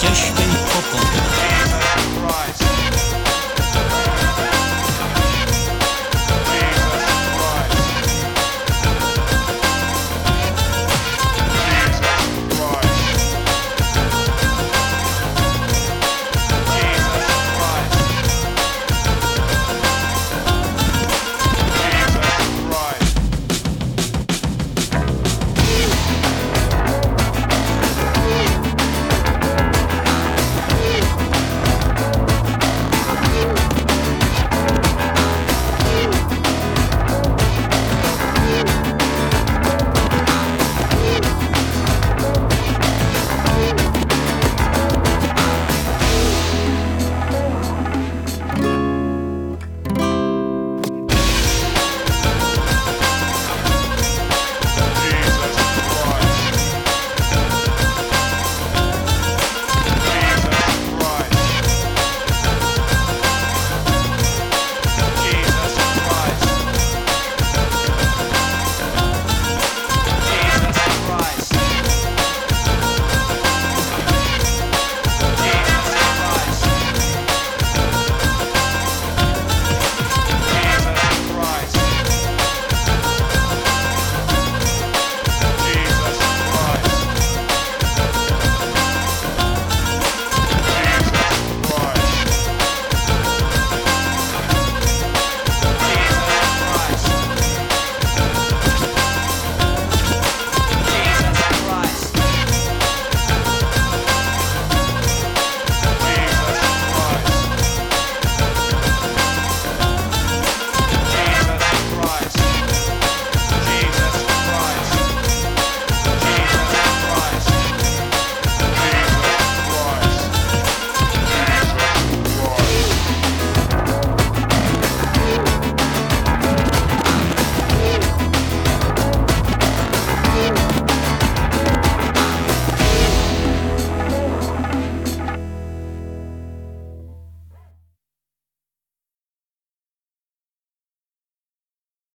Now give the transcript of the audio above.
gdzieś w tym pokoju.